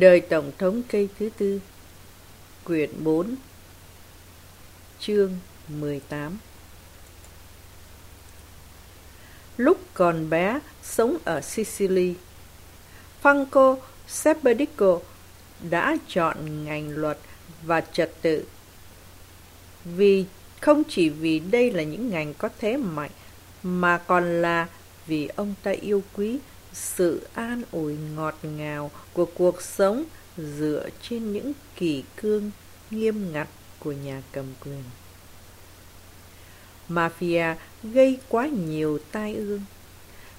Đời Tổng thống cây thứ tư Quyển 4 Chương 18 Lúc còn bé, sống ở Sicily, Franco Sepedico đã chọn ngành luật và trật tự. Vì không chỉ vì đây là những ngành có thế mạnh, mà còn là vì ông ta yêu quý sự an ủi ngọt ngào của cuộc sống dựa trên những kỷ cương nghiêm ngặt của nhà cầm quyền. Mafia gây quá nhiều tai ương.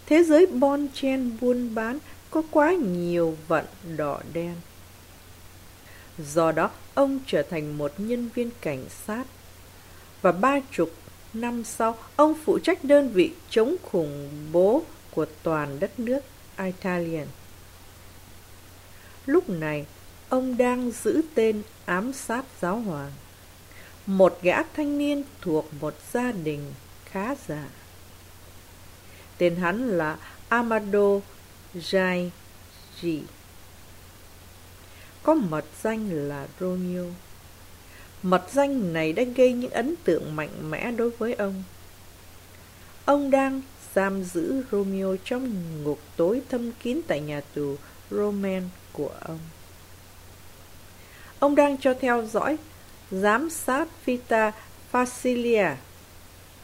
Thế giới bon chen buôn bán có quá nhiều vận đỏ đen. Do đó, ông trở thành một nhân viên cảnh sát. Và ba chục năm sau, ông phụ trách đơn vị chống khủng bố của toàn đất nước Italian. Lúc này, ông đang giữ tên ám sát giáo hoàng. Một gã thanh niên thuộc một gia đình khá giả. Tên hắn là Amado Jaiji. Có mật danh là Romeo. Mật danh này đã gây những ấn tượng mạnh mẽ đối với ông. Ông đang giam giữ Romeo trong ngục tối thâm kín tại nhà tù Roman của ông. Ông đang cho theo dõi, giám sát Vita Facilia,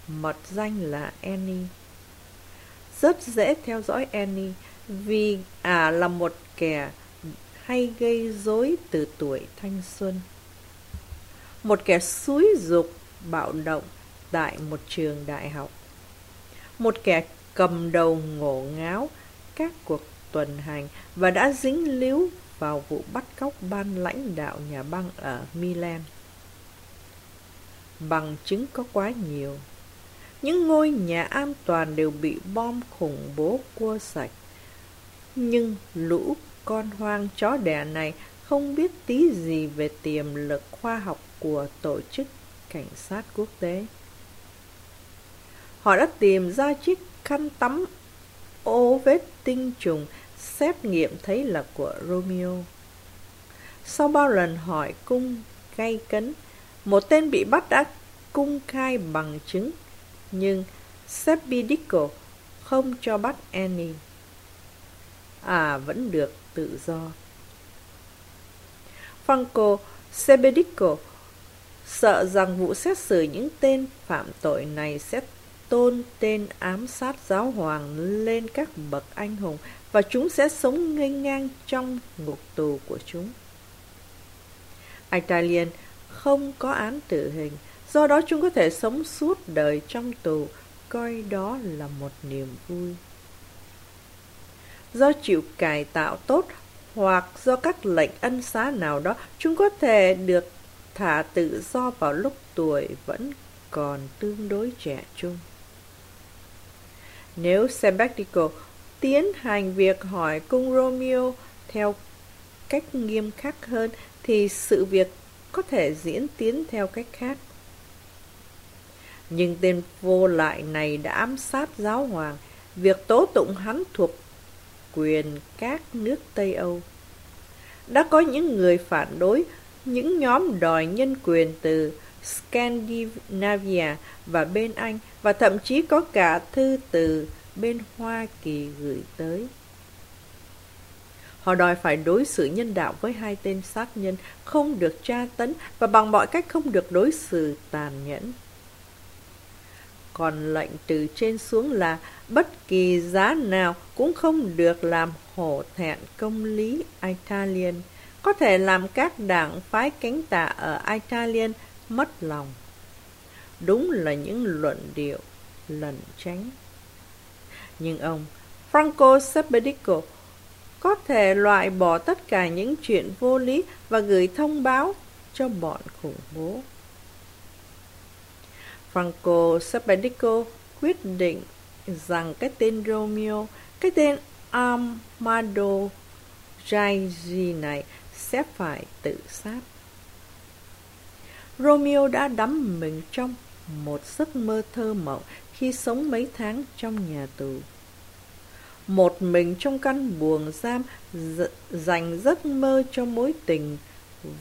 mật danh là Annie. Rất dễ theo dõi Annie vì ả à là một kẻ hay gây rối từ tuổi thanh xuân. Một kẻ xúi dục bạo động tại một trường đại học một kẻ cầm đầu ngổ ngáo các cuộc tuần hành và đã dính líu vào vụ bắt cóc ban lãnh đạo nhà băng ở Milan. Bằng chứng có quá nhiều. Những ngôi nhà an toàn đều bị bom khủng bố cua sạch. Nhưng lũ con hoang chó đẻ này không biết tí gì về tiềm lực khoa học của tổ chức cảnh sát quốc tế. Họ đã tìm ra chiếc khăn tắm ô vết tinh trùng xét nghiệm thấy là của Romeo. Sau bao lần hỏi cung gay cấn, một tên bị bắt đã cung khai bằng chứng, nhưng Sepidico không cho bắt Annie. À, vẫn được tự do. Franco Sepidico sợ rằng vụ xét xử những tên phạm tội này sẽ tôn tên ám sát giáo hoàng lên các bậc anh hùng và chúng sẽ sống nghênh ngang trong ngục tù của chúng. Italian không có án tử hình, do đó chúng có thể sống suốt đời trong tù, coi đó là một niềm vui. Do chịu cải tạo tốt hoặc do các lệnh ân xá nào đó, chúng có thể được thả tự do vào lúc tuổi vẫn còn tương đối trẻ trung. Nếu Sebestico tiến hành việc hỏi cung Romeo theo cách nghiêm khắc hơn thì sự việc có thể diễn tiến theo cách khác. Nhưng tên vô lại này đã ám sát giáo hoàng, việc tố tụng hắn thuộc quyền các nước Tây Âu. Đã có những người phản đối, những nhóm đòi nhân quyền từ Scandinavia và bên Anh và thậm chí có cả thư từ bên Hoa Kỳ gửi tới. Họ đòi phải đối xử nhân đạo với hai tên sát nhân, không được tra tấn và bằng mọi cách không được đối xử tàn nhẫn. Còn lệnh từ trên xuống là bất kỳ giá nào cũng không được làm hổ thẹn công lý Italian, có thể làm các đảng phái cánh tả ở Italian mất lòng. Đúng là những luận điệu lẩn tránh. Nhưng ông Franco sepedico có thể loại bỏ tất cả những chuyện vô lý và gửi thông báo cho bọn khủng bố. Franco sepedico quyết định rằng cái tên Romeo, cái tên Amado Jaiji này sẽ phải tự sát. Romeo đã đắm mình trong một giấc mơ thơ mộng khi sống mấy tháng trong nhà tù. một mình trong căn buồng giam dành giấc mơ cho mối tình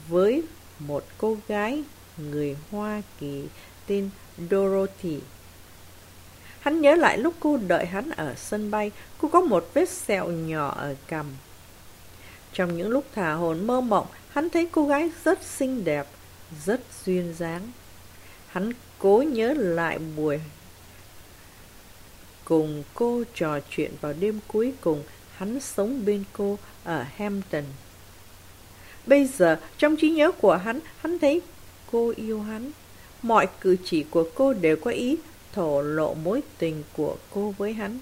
với một cô gái người Hoa Kỳ tên Dorothy. Hắn nhớ lại lúc cô đợi hắn ở sân bay, cô có một vết sẹo nhỏ ở cằm. Trong những lúc thả hồn mơ mộng, hắn thấy cô gái rất xinh đẹp, rất duyên dáng. Hắn cố nhớ lại buổi cùng cô trò chuyện vào đêm cuối cùng hắn sống bên cô ở Hampton. Bây giờ, trong trí nhớ của hắn, hắn thấy cô yêu hắn. Mọi cử chỉ của cô đều có ý thổ lộ mối tình của cô với hắn.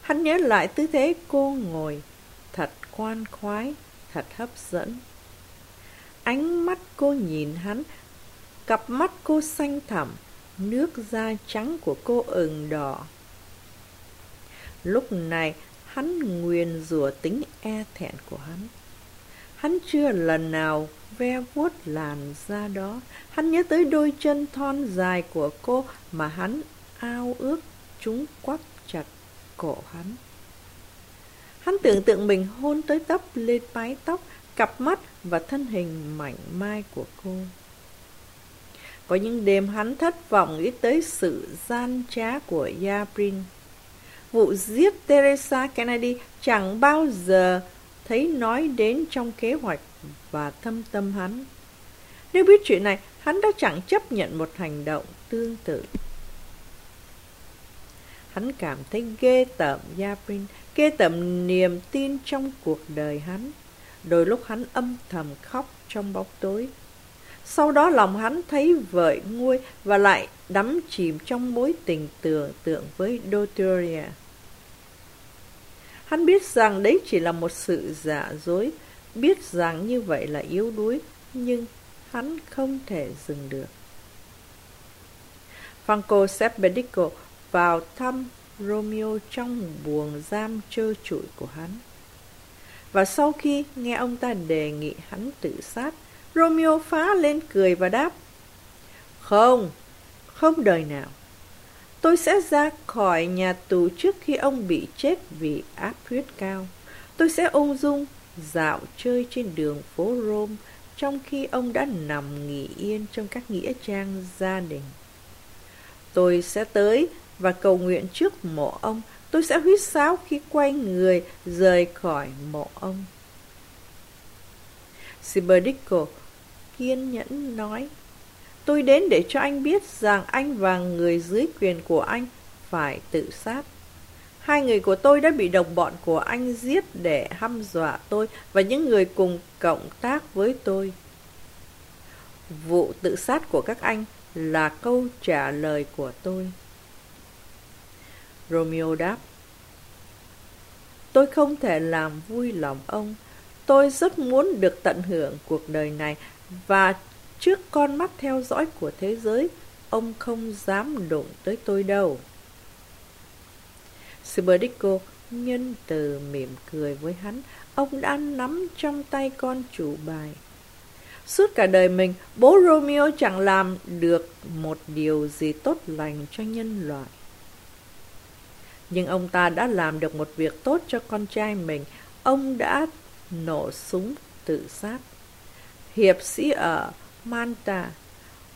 Hắn nhớ lại tư thế cô ngồi, thật khoan khoái, thật hấp dẫn. Ánh mắt cô nhìn hắn, cặp mắt cô xanh thẳm, nước da trắng của cô ửng đỏ. Lúc này, hắn nguyền rủa tính e thẹn của hắn. Hắn chưa lần nào ve vuốt làn da đó. Hắn nhớ tới đôi chân thon dài của cô mà hắn ao ước chúng quắp chặt cổ hắn. Hắn tưởng tượng mình hôn tới tóc lên mái tóc, cặp mắt và thân hình mảnh mai của cô. Có những đêm hắn thất vọng nghĩ tới sự gian trá của Yabrin. Vụ giết Teresa Kennedy chẳng bao giờ thấy nói đến trong kế hoạch và thâm tâm hắn. Nếu biết chuyện này, hắn đã chẳng chấp nhận một hành động tương tự. Hắn cảm thấy ghê tởm Yabrin, ghê tởm niềm tin trong cuộc đời hắn. Đôi lúc hắn âm thầm khóc trong bóng tối. Sau đó lòng hắn thấy vợi nguôi và lại đắm chìm trong mối tình tưởng tượng với Doteria. Hắn biết rằng đấy chỉ là một sự giả dối, biết rằng như vậy là yếu đuối, nhưng hắn không thể dừng được. Franco Seppedico vào thăm Romeo trong buồng giam trơ trụi của hắn. Và sau khi nghe ông ta đề nghị hắn tự sát, Romeo phá lên cười và đáp Không, không đời nào. Tôi sẽ ra khỏi nhà tù trước khi ông bị chết vì áp huyết cao. Tôi sẽ ung dung dạo chơi trên đường phố Rome Trong khi ông đã nằm nghỉ yên trong các nghĩa trang gia đình. Tôi sẽ tới và cầu nguyện trước mộ ông Tôi sẽ huýt sáo khi quay người rời khỏi mộ ông Siberdico kiên nhẫn nói, Tôi đến để cho anh biết rằng anh và người dưới quyền của anh phải tự sát. Hai người của tôi đã bị đồng bọn của anh giết để hăm dọa tôi và những người cùng cộng tác với tôi. Vụ tự sát của các anh là câu trả lời của tôi. Romeo đáp. Tôi không thể làm vui lòng ông. Tôi rất muốn được tận hưởng cuộc đời này và trước con mắt theo dõi của thế giới, ông không dám đụng tới tôi đâu. Siberico nhân từ mỉm cười với hắn, ông đã nắm trong tay con chủ bài. Suốt cả đời mình, bố Romeo chẳng làm được một điều gì tốt lành cho nhân loại. Nhưng ông ta đã làm được một việc tốt cho con trai mình. Ông đã nổ súng tự sát. Hiệp sĩ ở Manta,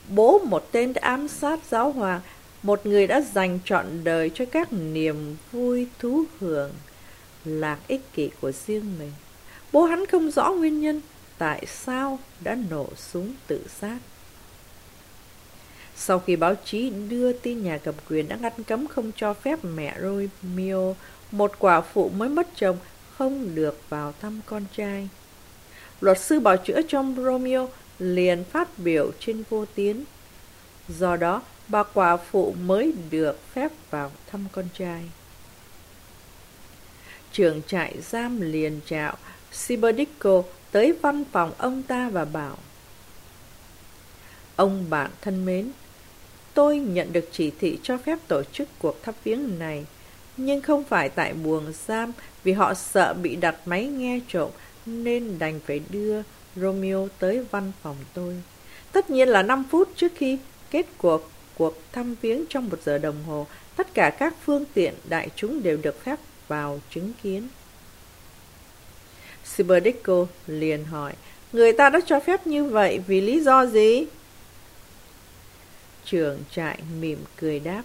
bố một tên đã ám sát giáo hoàng, một người đã dành trọn đời cho các niềm vui thú hưởng, lạc ích kỷ của riêng mình. Bố hắn không rõ nguyên nhân tại sao đã nổ súng tự sát. Sau khi báo chí đưa tin nhà cầm quyền đã ngăn cấm không cho phép mẹ Romeo, một quả phụ mới mất chồng, không được vào thăm con trai. Luật sư bảo chữa cho Romeo liền phát biểu trên vô tiến. Do đó, bà quả phụ mới được phép vào thăm con trai. Trưởng trại giam liền chào Siberico tới văn phòng ông ta và bảo Ông bạn thân mến, tôi nhận được chỉ thị cho phép tổ chức cuộc thắp viếng này, nhưng không phải tại buồng giam vì họ sợ bị đặt máy nghe trộm nên đành phải đưa Romeo tới văn phòng tôi. Tất nhiên là 5 phút trước khi kết cuộc cuộc thăm viếng trong một giờ đồng hồ, tất cả các phương tiện đại chúng đều được phép vào chứng kiến. Siberdicko liền hỏi, người ta đã cho phép như vậy vì lý do gì? Trưởng trại mỉm cười đáp.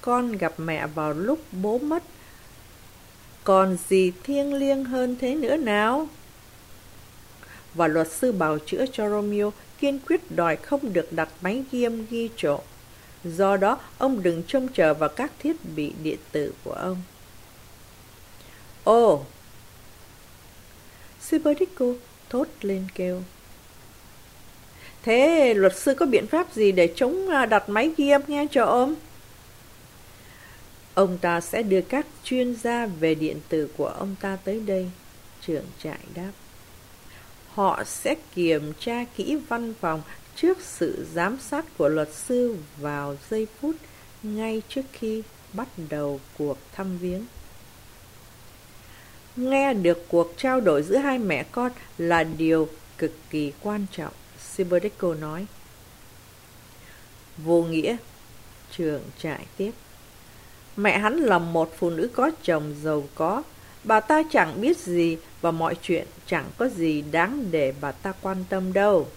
Con gặp mẹ vào lúc bố mất. Còn gì thiêng liêng hơn thế nữa nào? Và luật sư bào chữa cho Romeo kiên quyết đòi không được đặt máy ghi âm ghi trộm. Do đó, ông đừng trông chờ vào các thiết bị điện tử của ông. Ồ! Siberico thốt lên kêu. Thế luật sư có biện pháp gì để chống à, đặt máy ghi âm nghe cho ông? Ông ta sẽ đưa các chuyên gia về điện tử của ông ta tới đây, trưởng trại đáp. Họ sẽ kiểm tra kỹ văn phòng trước sự giám sát của luật sư vào giây phút ngay trước khi bắt đầu cuộc thăm viếng. Nghe được cuộc trao đổi giữa hai mẹ con là điều cực kỳ quan trọng, Siberico nói. Vô nghĩa, trường trại tiếp. Mẹ hắn là một phụ nữ có chồng giàu có. Bà ta chẳng biết gì và mọi chuyện chẳng có gì đáng để bà ta quan tâm đâu.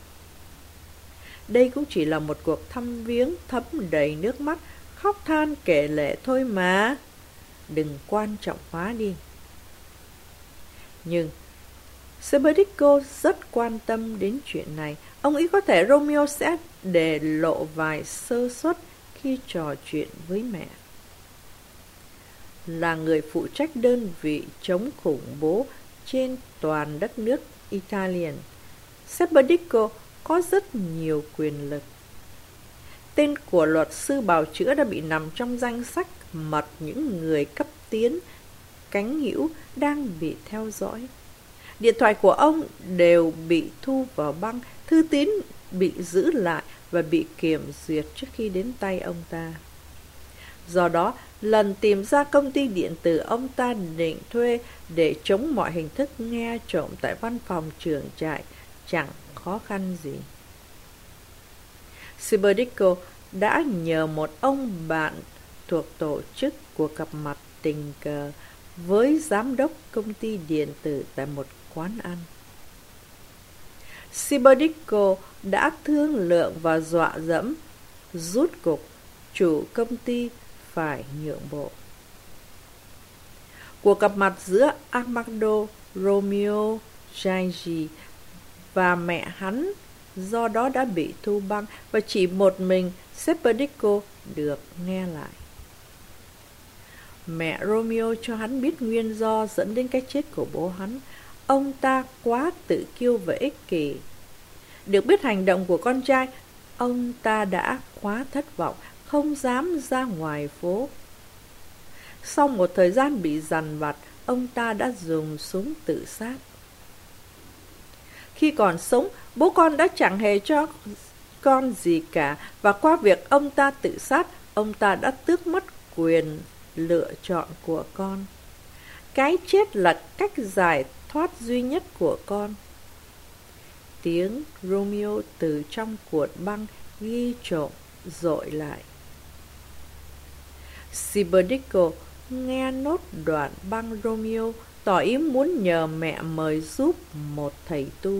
Đây cũng chỉ là một cuộc thăm viếng thấm đầy nước mắt, khóc than kể lệ thôi mà. Đừng quan trọng hóa đi. Nhưng Seberico rất quan tâm đến chuyện này. Ông ý có thể Romeo sẽ để lộ vài sơ suất khi trò chuyện với mẹ. Là người phụ trách đơn vị chống khủng bố trên toàn đất nước Italian, Sebedico có rất nhiều quyền lực. Tên của luật sư bào chữa đã bị nằm trong danh sách mật những người cấp tiến cánh hữu đang bị theo dõi. Điện thoại của ông đều bị thu vào băng, thư tín bị giữ lại và bị kiểm duyệt trước khi đến tay ông ta. Do đó, lần tìm ra công ty điện tử ông ta định thuê để chống mọi hình thức nghe trộm tại văn phòng trường trại chẳng khó khăn gì. Siberico đã nhờ một ông bạn thuộc tổ chức của cặp mặt tình cờ với giám đốc công ty điện tử tại một quán ăn. Siberico đã thương lượng và dọa dẫm, rút cục, chủ công ty phải nhượng bộ. Cuộc gặp mặt giữa Armando Romeo Giangi và mẹ hắn do đó đã bị thu băng và chỉ một mình Sepedico được nghe lại. Mẹ Romeo cho hắn biết nguyên do dẫn đến cái chết của bố hắn. Ông ta quá tự kiêu và ích kỷ. Được biết hành động của con trai, ông ta đã quá thất vọng, không dám ra ngoài phố. Sau một thời gian bị dằn vặt, ông ta đã dùng súng tự sát. Khi còn sống, bố con đã chẳng hề cho con gì cả và qua việc ông ta tự sát, ông ta đã tước mất quyền lựa chọn của con. Cái chết là cách giải thoát duy nhất của con. Tiếng Romeo từ trong cuộn băng ghi trộm dội lại. Siberdico nghe nốt đoạn băng Romeo tỏ ý muốn nhờ mẹ mời giúp một thầy tu.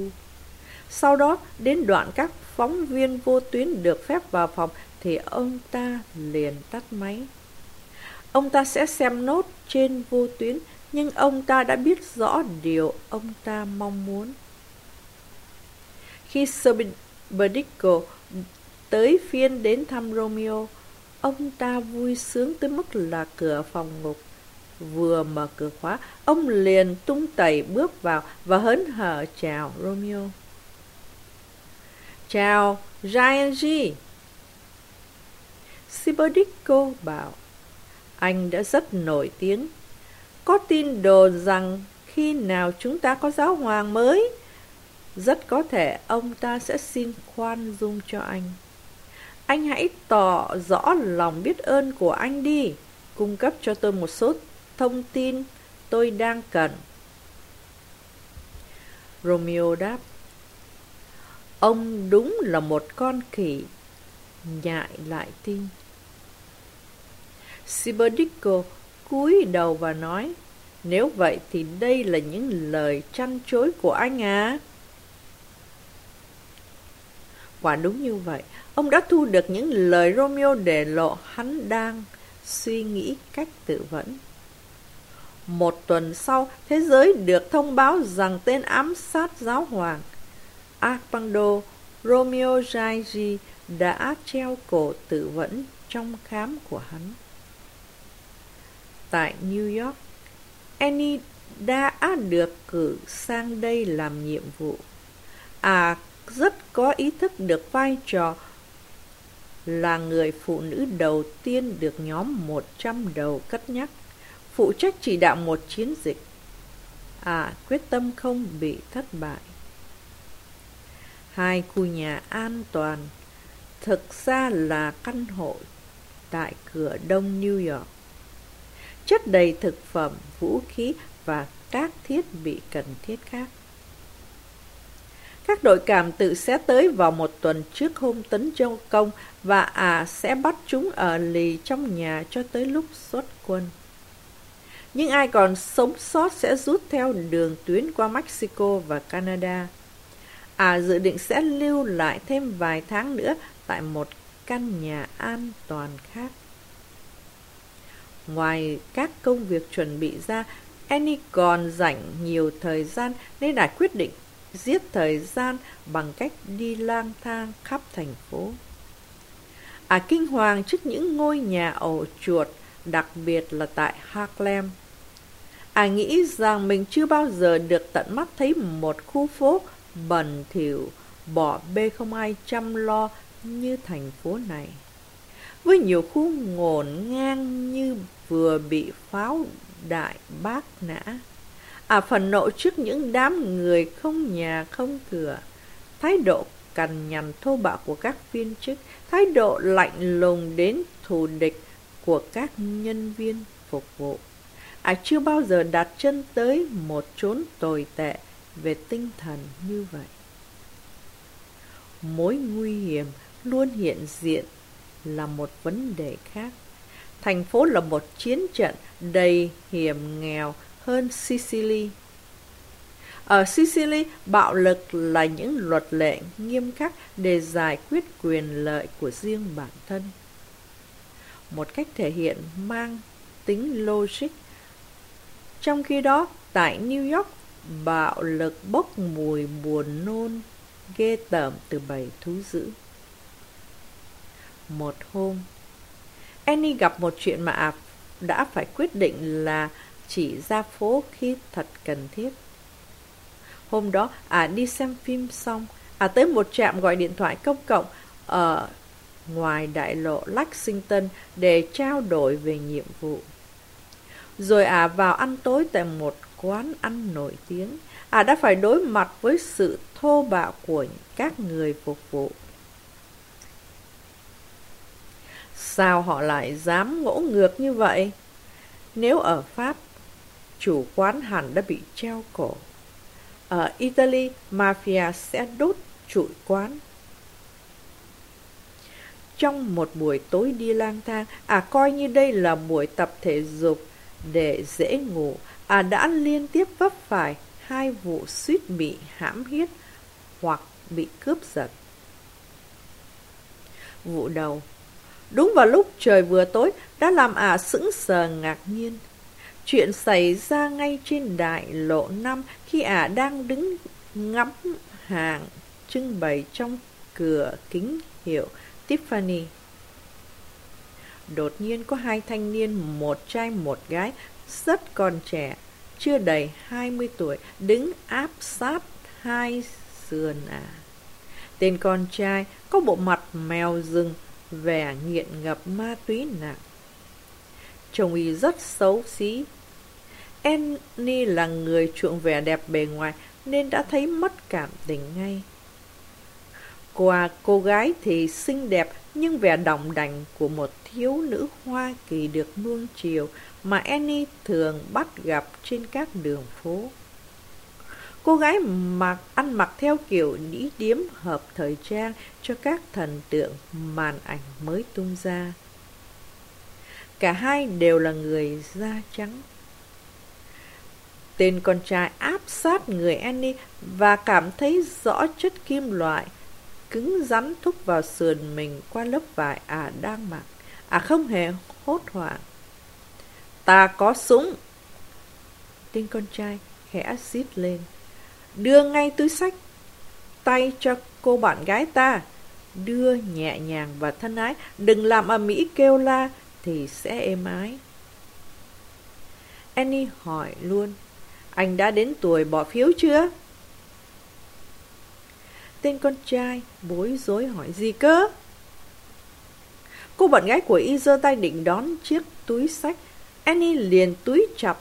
Sau đó, đến đoạn các phóng viên vô tuyến được phép vào phòng thì ông ta liền tắt máy. Ông ta sẽ xem nốt trên vô tuyến, nhưng ông ta đã biết rõ điều ông ta mong muốn. Khi Soberdico tới phiên đến thăm Romeo, ông ta vui sướng tới mức là cửa phòng ngục. Vừa mở cửa khóa, ông liền tung tẩy bước vào và hớn hở chào Romeo. Chào, Ryan G. Sibodico bảo, anh đã rất nổi tiếng. Có tin đồn rằng khi nào chúng ta có giáo hoàng mới, rất có thể ông ta sẽ xin khoan dung cho anh. Anh hãy tỏ rõ lòng biết ơn của anh đi, cung cấp cho tôi một số thông tin tôi đang cần. Romeo đáp, Ông đúng là một con khỉ, nhại lại tin. Sibodico cúi đầu và nói, nếu vậy thì đây là những lời chăn chối của anh à? Quả đúng như vậy, ông đã thu được những lời Romeo để lộ hắn đang suy nghĩ cách tự vẫn. Một tuần sau, thế giới được thông báo rằng tên ám sát giáo hoàng Arpando Romeo Giaigi đã treo cổ tự vẫn trong khám của hắn. Tại New York, Annie đã được cử sang đây làm nhiệm vụ. À, rất có ý thức được vai trò là người phụ nữ đầu tiên được nhóm 100 đầu cất nhắc, phụ trách chỉ đạo một chiến dịch. À, quyết tâm không bị thất bại. Hai khu nhà an toàn thực ra là căn hộ tại cửa đông New York. Chất đầy thực phẩm, vũ khí và các thiết bị cần thiết khác. Các đội cảm tự sẽ tới vào một tuần trước hôm tấn châu công và à sẽ bắt chúng ở lì trong nhà cho tới lúc xuất quân. Nhưng ai còn sống sót sẽ rút theo đường tuyến qua Mexico và Canada. À dự định sẽ lưu lại thêm vài tháng nữa tại một căn nhà an toàn khác. Ngoài các công việc chuẩn bị ra, Annie còn dành nhiều thời gian nên đã quyết định giết thời gian bằng cách đi lang thang khắp thành phố. À kinh hoàng trước những ngôi nhà ổ chuột, đặc biệt là tại Harlem. À nghĩ rằng mình chưa bao giờ được tận mắt thấy một khu phố bẩn thỉu, bỏ bê không ai chăm lo như thành phố này. Với nhiều khu ngổn ngang như vừa bị pháo đại bác nã. À phần nộ trước những đám người không nhà không cửa. Thái độ cằn nhằn thô bạo của các viên chức, thái độ lạnh lùng đến thù địch của các nhân viên phục vụ. À chưa bao giờ đặt chân tới một chốn tồi tệ về tinh thần như vậy. Mối nguy hiểm luôn hiện diện là một vấn đề khác. Thành phố là một chiến trận đầy hiểm nghèo hơn Sicily. Ở Sicily, bạo lực là những luật lệ nghiêm khắc để giải quyết quyền lợi của riêng bản thân. Một cách thể hiện mang tính logic. Trong khi đó, tại New York, bạo lực bốc mùi buồn nôn ghê tởm từ bầy thú dữ. Một hôm, Annie gặp một chuyện mà đã phải quyết định là chỉ ra phố khi thật cần thiết. Hôm đó, à đi xem phim xong, à tới một trạm gọi điện thoại công cộng ở ngoài đại lộ Lexington để trao đổi về nhiệm vụ. Rồi à vào ăn tối tại một quán ăn nổi tiếng. À đã phải đối mặt với sự thô bạo của các người phục vụ. Sao họ lại dám ngỗ ngược như vậy? Nếu ở Pháp, chủ quán hẳn đã bị treo cổ. Ở Italy, mafia sẽ đốt trụi quán. Trong một buổi tối đi lang thang, à coi như đây là buổi tập thể dục để dễ ngủ, à đã liên tiếp vấp phải hai vụ suýt bị hãm hiếp hoặc bị cướp giật. Vụ đầu Đúng vào lúc trời vừa tối đã làm ả sững sờ ngạc nhiên. Chuyện xảy ra ngay trên đại lộ năm khi ả đang đứng ngắm hàng trưng bày trong cửa kính hiệu Tiffany. Đột nhiên có hai thanh niên, một trai một gái, rất còn trẻ, chưa đầy 20 tuổi, đứng áp sát hai sườn ả. Tên con trai có bộ mặt mèo rừng, vẻ nghiện ngập ma túy nặng. Chồng y rất xấu xí. Annie là người chuộng vẻ đẹp bề ngoài nên đã thấy mất cảm tình ngay. Qua cô gái thì xinh đẹp nhưng vẻ đồng đành của một thiếu nữ Hoa Kỳ được nuông chiều mà Annie thường bắt gặp trên các đường phố. Cô gái mặc, ăn mặc theo kiểu đĩ điếm hợp thời trang cho các thần tượng màn ảnh mới tung ra. Cả hai đều là người da trắng. Tên con trai áp sát người Annie và cảm thấy rõ chất kim loại, cứng rắn thúc vào sườn mình qua lớp vải à đang mặc. À không hề hốt hoảng. Ta có súng. Tên con trai khẽ xít lên. Đưa ngay túi sách tay cho cô bạn gái ta. Đưa nhẹ nhàng và thân ái. Đừng làm ở Mỹ kêu la thì sẽ êm ái. Annie hỏi luôn. Anh đã đến tuổi bỏ phiếu chưa? Tên con trai bối rối hỏi gì cơ? Cô bạn gái của y giơ tay định đón chiếc túi sách. Annie liền túi chặt,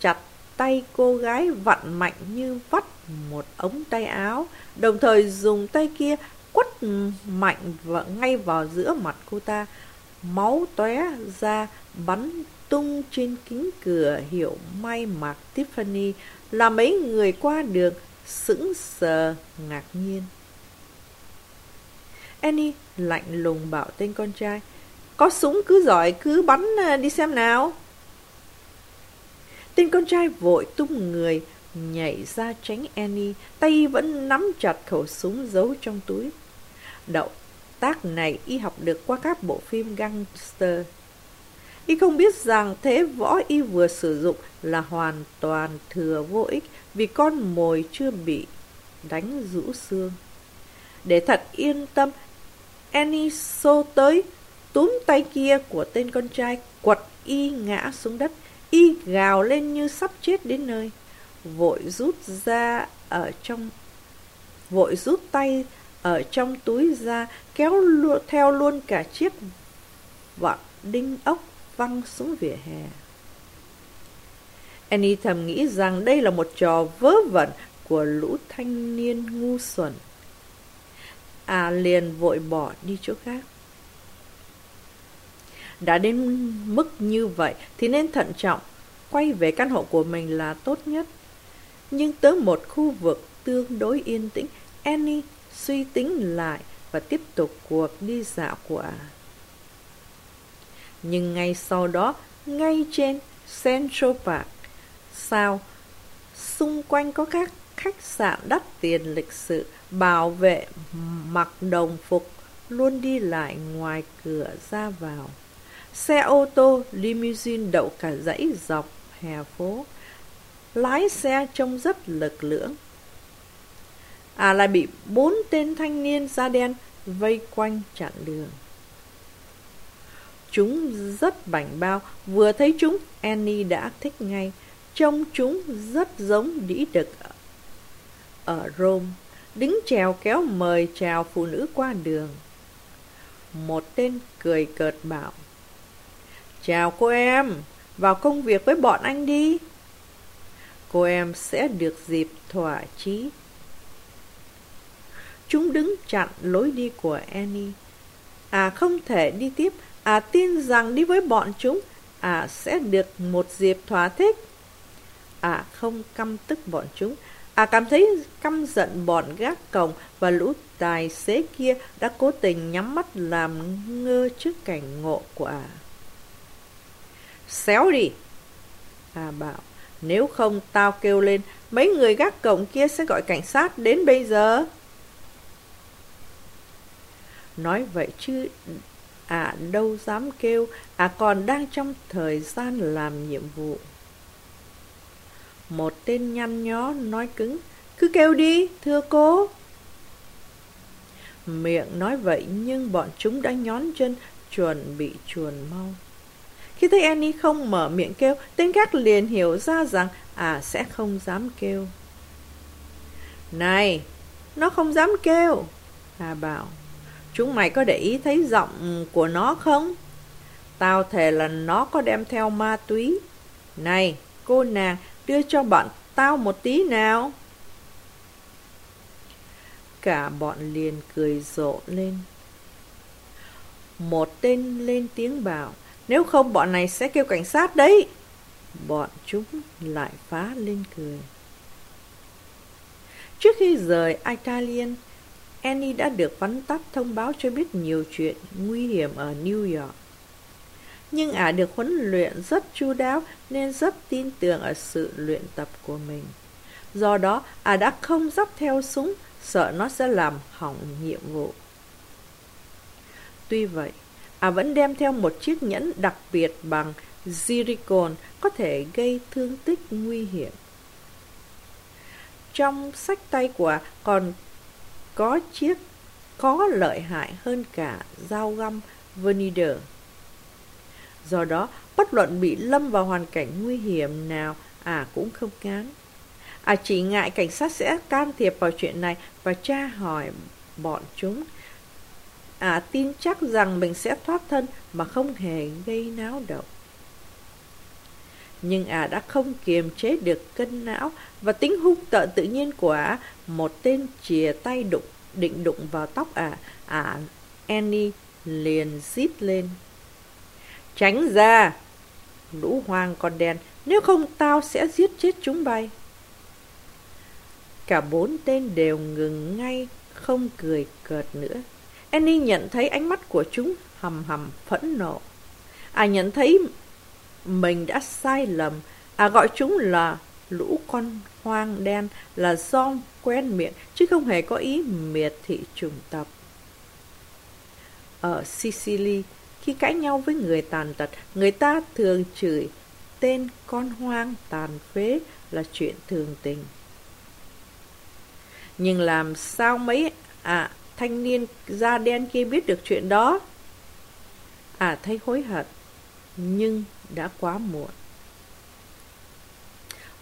chặt tay cô gái vặn mạnh như vắt một ống tay áo, đồng thời dùng tay kia quất mạnh và ngay vào giữa mặt cô ta. Máu tóe ra bắn tung trên kính cửa hiệu may mặc Tiffany là mấy người qua đường sững sờ ngạc nhiên. Annie lạnh lùng bảo tên con trai Có súng cứ giỏi cứ bắn à, đi xem nào Tên con trai vội tung người Nhảy ra tránh Annie Tay vẫn nắm chặt khẩu súng giấu trong túi Động tác này y học được qua các bộ phim gangster Y không biết rằng thế võ y vừa sử dụng là hoàn toàn thừa vô ích vì con mồi chưa bị đánh rũ xương. Để thật yên tâm, Annie xô tới, túm tay kia của tên con trai, quật y ngã xuống đất. Y gào lên như sắp chết đến nơi. Vội rút ra ở trong... Vội rút tay ở trong túi ra, kéo lu theo luôn cả chiếc vặn đinh ốc văng xuống vỉa hè. Annie thầm nghĩ rằng đây là một trò vớ vẩn của lũ thanh niên ngu xuẩn. À liền vội bỏ đi chỗ khác. Đã đến mức như vậy thì nên thận trọng, quay về căn hộ của mình là tốt nhất. Nhưng tới một khu vực tương đối yên tĩnh, Annie suy tính lại và tiếp tục cuộc đi dạo của à. Nhưng ngay sau đó, ngay trên Central Park, sao xung quanh có các khách sạn đắt tiền lịch sự bảo vệ mặc đồng phục luôn đi lại ngoài cửa ra vào xe ô tô, limousine, đậu cả dãy dọc hè phố. Lái xe trông rất lực lưỡng. À lại bị bốn tên thanh niên da đen vây quanh chặn đường. Chúng rất bảnh bao. Vừa thấy chúng, annie đã thích ngay. Trông chúng rất giống đĩ đực ở rome. Đứng chèo kéo mời chào phụ nữ qua đường. Một tên cười cợt bảo chào cô em, vào công việc với bọn anh đi. Cô em sẽ được dịp thỏa chí. Chúng đứng chặn lối đi của annie. À không thể đi tiếp. À tin rằng đi với bọn chúng à sẽ được một dịp thỏa thích. À không căm tức bọn chúng. À cảm thấy căm giận bọn gác cổng và lũ tài xế kia đã cố tình nhắm mắt làm ngơ trước cảnh ngộ của à. Xéo đi! À bảo, nếu không tao kêu lên, mấy người gác cổng kia sẽ gọi cảnh sát đến bây giờ. Nói vậy chứ à đâu dám kêu, à còn đang trong thời gian làm nhiệm vụ. Một tên nhăn nhó nói cứng Cứ kêu đi, thưa cô Miệng nói vậy nhưng bọn chúng đã nhón chân chuẩn bị chuồn mau khi thấy Annie không mở miệng kêu Tên gác liền hiểu ra rằng À sẽ không dám kêu Này Nó không dám kêu Hà bảo Chúng mày có để ý thấy giọng của nó không? Tao thề là nó có đem theo ma túy Này cô nàng đưa cho bọn tao một tí nào. Cả bọn liền cười rộ lên. Một tên lên tiếng bảo, nếu không bọn này sẽ kêu cảnh sát đấy. Bọn chúng lại phá lên cười. Trước khi rời Italian, Annie đã được vắn tắt thông báo cho biết nhiều chuyện nguy hiểm ở New York. nhưng ả được huấn luyện rất chu đáo nên rất tin tưởng ở sự luyện tập của mình. Do đó, ả đã không dắt theo súng, sợ nó sẽ làm hỏng nhiệm vụ. Tuy vậy, à vẫn đem theo một chiếc nhẫn đặc biệt bằng zircon có thể gây thương tích nguy hiểm. Trong sách tay của còn có chiếc có lợi hại hơn cả dao găm Vernider. Do đó, bất luận bị lâm vào hoàn cảnh nguy hiểm nào, à cũng không ngán. À chỉ ngại cảnh sát sẽ can thiệp vào chuyện này và tra hỏi bọn chúng ả tin chắc rằng mình sẽ thoát thân mà không hề gây náo động. Nhưng à đã không kiềm chế được cân não và tính hung tợn tự nhiên của ả, một tên chìa tay đụng định đụng vào tóc ả, à, ả Annie liền rít lên. Tránh ra! Lũ hoang con đen, nếu không tao sẽ giết chết chúng bay. Cả bốn tên đều ngừng ngay, không cười cợt nữa. Annie nhận thấy ánh mắt của chúng hầm hầm phẫn nộ. À nhận thấy mình đã sai lầm. À gọi chúng là lũ con hoang đen là do quen miệng chứ không hề có ý miệt thị trùng tập. Ở Sicily, khi cãi nhau với người tàn tật, người ta thường chửi tên con hoang tàn phế là chuyện thường tình. Nhưng làm sao mấy à thanh niên da đen kia biết được chuyện đó? À thấy hối hận, nhưng đã quá muộn.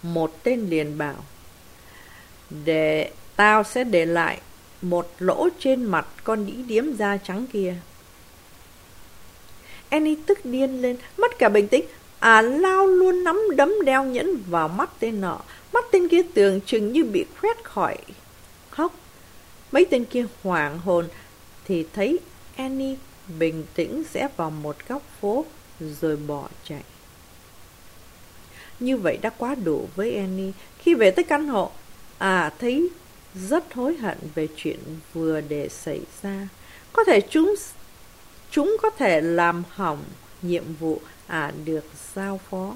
Một tên liền bảo, để tao sẽ để lại một lỗ trên mặt con đĩ điếm da trắng kia. Annie tức điên lên, mất cả bình tĩnh. À lao luôn nắm đấm đeo nhẫn vào mắt tên nọ. Mắt tên kia tưởng chừng như bị khoét khỏi. Mấy tên kia hoảng hồn thì thấy Annie bình tĩnh rẽ vào một góc phố rồi bỏ chạy. Như vậy đã quá đủ với Annie. Khi về tới căn hộ, à thấy rất hối hận về chuyện vừa để xảy ra. Có thể chúng chúng có thể làm hỏng nhiệm vụ à được giao phó.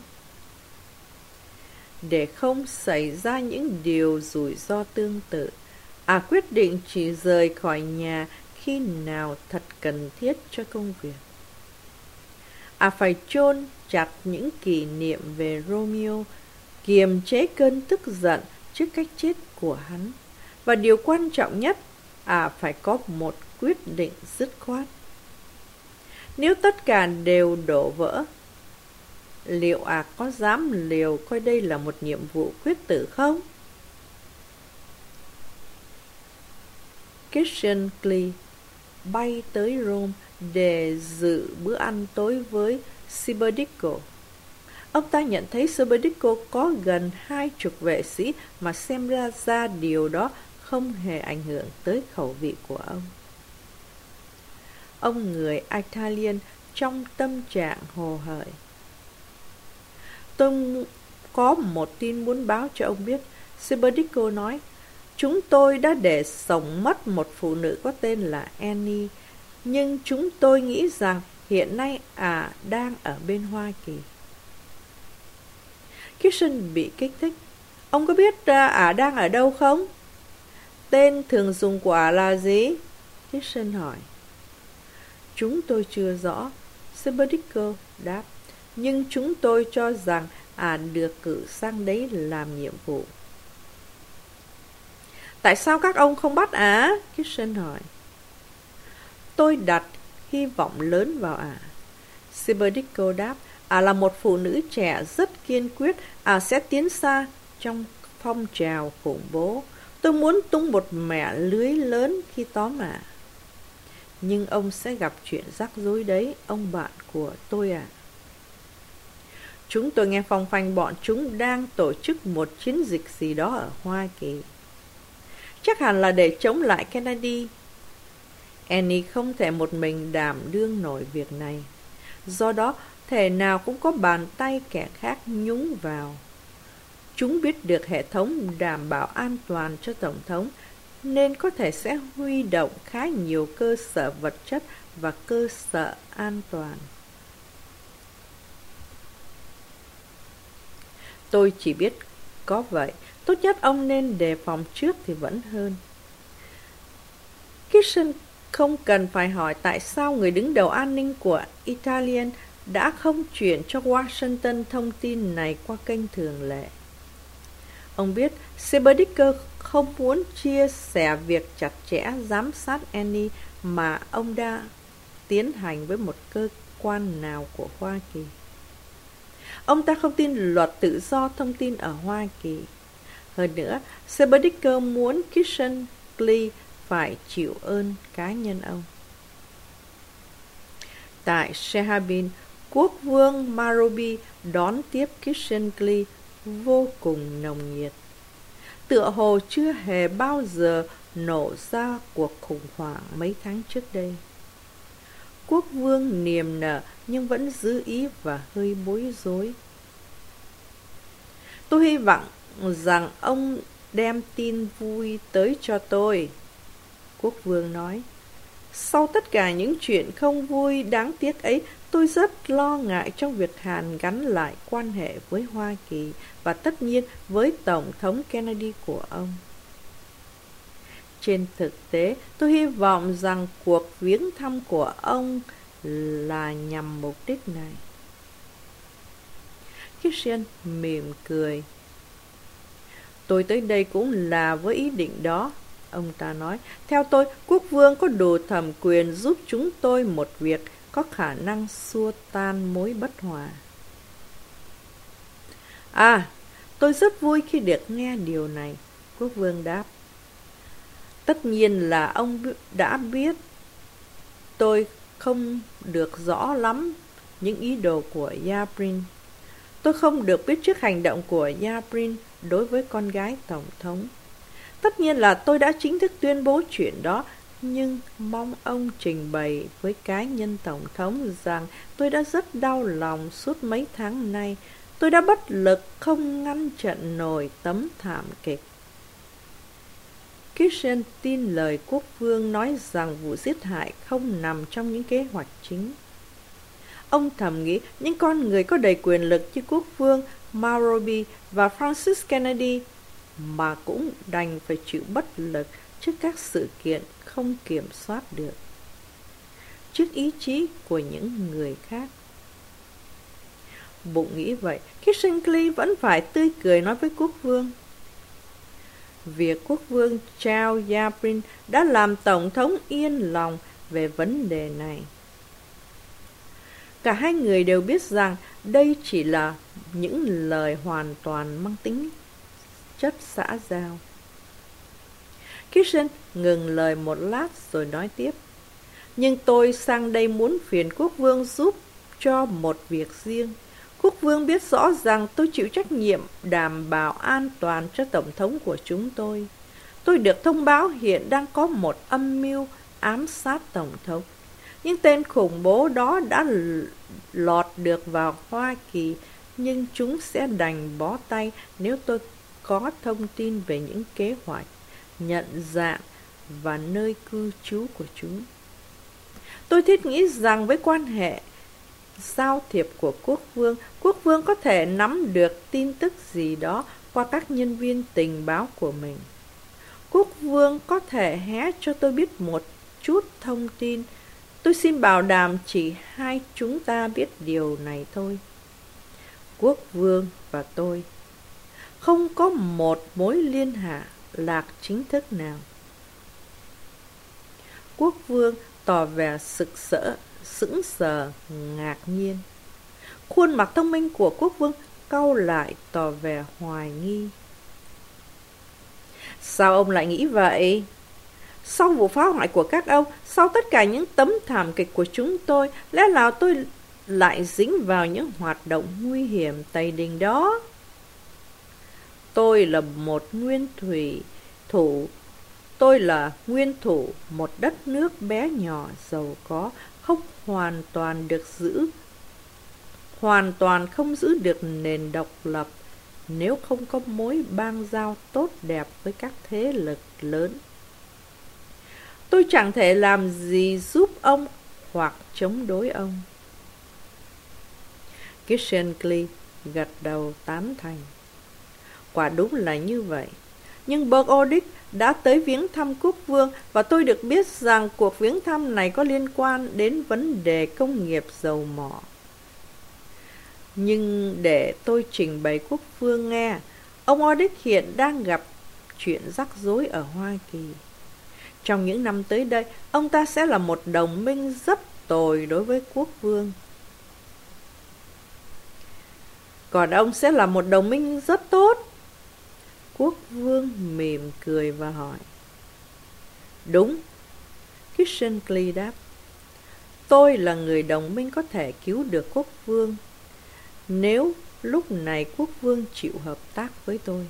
Để không xảy ra những điều rủi ro tương tự, à quyết định chỉ rời khỏi nhà khi nào thật cần thiết cho công việc. À phải chôn chặt những kỷ niệm về Romeo, kiềm chế cơn tức giận trước cách chết của hắn. Và điều quan trọng nhất, à phải có một quyết định dứt khoát. Nếu tất cả đều đổ vỡ, liệu à có dám liều coi đây là một nhiệm vụ quyết tử không? Christian Klee bay tới Rome để dự bữa ăn tối với Siberdico. Ông ta nhận thấy Siberdico có gần hai chục vệ sĩ mà xem ra ra điều đó không hề ảnh hưởng tới khẩu vị của ông. Ông người Italian trong tâm trạng hồ hởi. Tôi có một tin muốn báo cho ông biết. Siberdico nói, chúng tôi đã để sống mất một phụ nữ có tên là Annie, nhưng chúng tôi nghĩ rằng hiện nay à đang ở bên Hoa Kỳ. Kirsten bị kích thích. Ông có biết à, à, đang ở đâu không? Tên thường dùng của ả là gì? Kirsten hỏi. Chúng tôi chưa rõ. Sebedico đáp. Nhưng chúng tôi cho rằng ả được cử sang đấy làm nhiệm vụ. Tại sao các ông không bắt ả? Kitchen hỏi. Tôi đặt hy vọng lớn vào ả. Sebedico đáp. Ả là một phụ nữ trẻ rất kiên quyết, ả sẽ tiến xa trong phong trào khủng bố. Tôi muốn tung một mẻ lưới lớn khi tóm ả. Nhưng ông sẽ gặp chuyện rắc rối đấy, ông bạn của tôi à. Chúng tôi nghe phong phanh bọn chúng đang tổ chức một chiến dịch gì đó ở Hoa Kỳ chắc hẳn là để chống lại Kennedy. Annie không thể một mình đảm đương nổi việc này. Do đó, thể nào cũng có bàn tay kẻ khác nhúng vào. Chúng biết được hệ thống đảm bảo an toàn cho Tổng thống, nên có thể sẽ huy động khá nhiều cơ sở vật chất và cơ sở an toàn. Tôi chỉ biết có vậy. Tốt nhất ông nên đề phòng trước thì vẫn hơn. Kitchen không cần phải hỏi tại sao người đứng đầu an ninh của Italian đã không chuyển cho Washington thông tin này qua kênh thường lệ. Ông biết Seberdicker không muốn chia sẻ việc chặt chẽ giám sát Annie mà ông đã tiến hành với một cơ quan nào của Hoa Kỳ. Ông ta không tin luật tự do thông tin ở Hoa Kỳ. Hơn nữa, Seberdicker muốn Kitchen Glee phải chịu ơn cá nhân ông. Tại Shehabin, quốc vương Marobi đón tiếp Kishenkli vô cùng nồng nhiệt. Tựa hồ chưa hề bao giờ nổ ra cuộc khủng hoảng mấy tháng trước đây. Quốc vương niềm nở nhưng vẫn giữ ý và hơi bối rối. Tôi hy vọng rằng ông đem tin vui tới cho tôi. Quốc vương nói. Sau tất cả những chuyện không vui đáng tiếc ấy, tôi rất lo ngại trong việc Hàn gắn lại quan hệ với Hoa Kỳ và tất nhiên với Tổng thống Kennedy của ông. Trên thực tế, tôi hy vọng rằng cuộc viếng thăm của ông là nhằm mục đích này. Christian mỉm cười. Tôi tới đây cũng là với ý định đó. Ông ta nói, theo tôi, quốc vương có đủ thẩm quyền giúp chúng tôi một việc có khả năng xua tan mối bất hòa. À, tôi rất vui khi được nghe điều này, quốc vương đáp. Tất nhiên là ông đã biết tôi không được rõ lắm những ý đồ của Yabrin. Tôi không được biết trước hành động của Yabrin đối với con gái Tổng thống. Tất nhiên là tôi đã chính thức tuyên bố chuyện đó, nhưng mong ông trình bày với cá nhân Tổng thống rằng tôi đã rất đau lòng suốt mấy tháng nay. Tôi đã bất lực không ngăn chặn nổi tấm thảm kịch. Kitchen tin lời quốc vương nói rằng vụ giết hại không nằm trong những kế hoạch chính. Ông thầm nghĩ, những con người có đầy quyền lực như quốc vương Marobi và Francis Kennedy mà cũng đành phải chịu bất lực trước các sự kiện không kiểm soát được, trước ý chí của những người khác bụng nghĩ vậy Kissinger vẫn phải tươi cười nói với quốc vương việc quốc vương Chao Yaprin đã làm tổng thống yên lòng về vấn đề này cả hai người đều biết rằng đây chỉ là những lời hoàn toàn mang tính chất xã giao. Kitchen ngừng lời một lát rồi nói tiếp. Nhưng tôi sang đây muốn phiền quốc vương giúp cho một việc riêng. Quốc vương biết rõ rằng tôi chịu trách nhiệm đảm bảo an toàn cho tổng thống của chúng tôi. Tôi được thông báo hiện đang có một âm mưu ám sát tổng thống. Những tên khủng bố đó đã lọt được vào Hoa Kỳ, nhưng chúng sẽ đành bó tay nếu tôi có thông tin về những kế hoạch, nhận dạng và nơi cư trú của chúng. Tôi thiết nghĩ rằng với quan hệ giao thiệp của quốc vương, quốc vương có thể nắm được tin tức gì đó qua các nhân viên tình báo của mình. Quốc vương có thể hé cho tôi biết một chút thông tin. Tôi xin bảo đảm chỉ hai chúng ta biết điều này thôi. Quốc vương và tôi không có một mối liên hạ lạc chính thức nào. Quốc vương tỏ vẻ sực sỡ, sững sờ, ngạc nhiên. Khuôn mặt thông minh của quốc vương cau lại tỏ vẻ hoài nghi. Sao ông lại nghĩ vậy? Sau vụ phá hoại của các ông, sau tất cả những tấm thảm kịch của chúng tôi, lẽ nào tôi lại dính vào những hoạt động nguy hiểm tày đình đó? Tôi là một nguyên thủy thủ Tôi là nguyên thủ một đất nước bé nhỏ giàu có Không hoàn toàn được giữ. Hoàn toàn không giữ được nền độc lập Nếu không có mối bang giao tốt đẹp với các thế lực lớn. Tôi chẳng thể làm gì giúp ông hoặc chống đối ông. Kishenkley gật đầu tán thành. Quả đúng là như vậy. Nhưng Burgodick đã tới viếng thăm quốc vương và tôi được biết rằng cuộc viếng thăm này có liên quan đến vấn đề công nghiệp dầu mỏ. Nhưng để tôi trình bày quốc vương nghe, ông Odick hiện đang gặp chuyện rắc rối ở Hoa Kỳ. Trong những năm tới đây, ông ta sẽ là một đồng minh rất tồi đối với quốc vương. Còn ông sẽ là một đồng minh rất tốt. Quốc vương mỉm cười và hỏi. Đúng. Kishinkli đáp. Tôi là người đồng minh có thể cứu được quốc vương. Nếu lúc này quốc vương chịu hợp tác với tôi.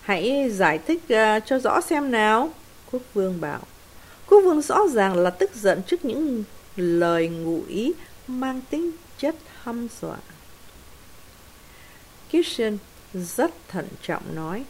Hãy giải thích uh, cho rõ xem nào. Quốc vương bảo. Quốc vương rõ ràng là tức giận trước những lời ngụ ý mang tính chất hăm dọa. Kitchen rất thận trọng nói.